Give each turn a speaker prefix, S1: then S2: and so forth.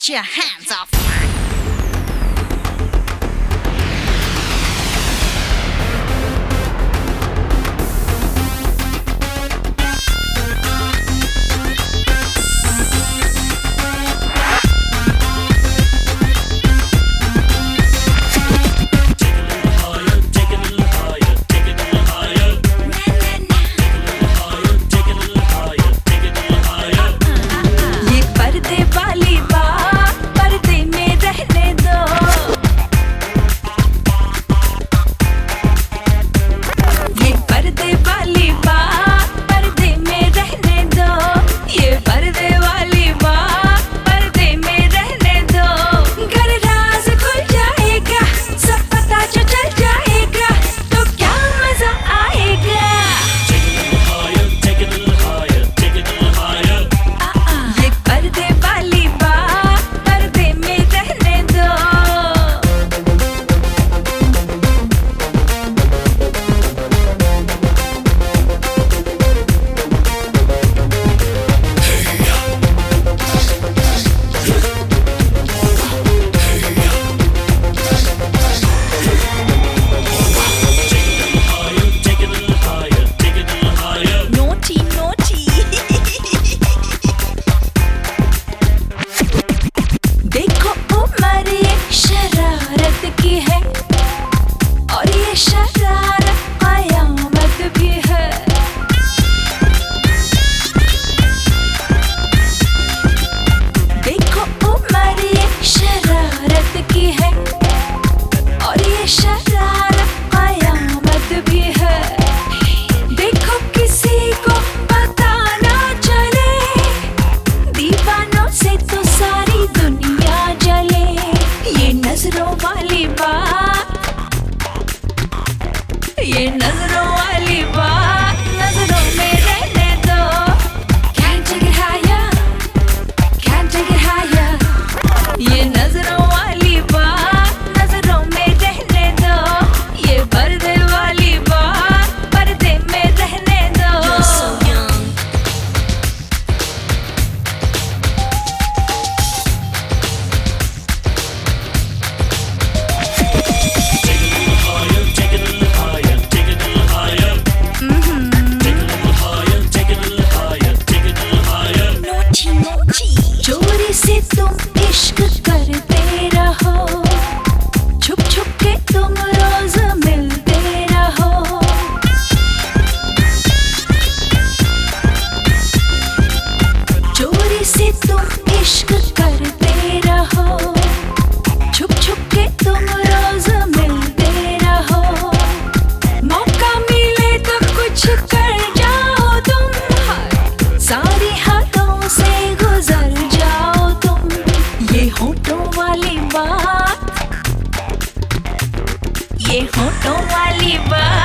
S1: Get your hands off her.
S2: ये इश्क करते रहो। छुप छुप के तुम रोज मिलते रहो। मौका मिले तो कुछ कर जाओ तुम। सारी हाथों से गुजर जाओ तुम। ये होटों वाली बात, ये होटों वाली बात।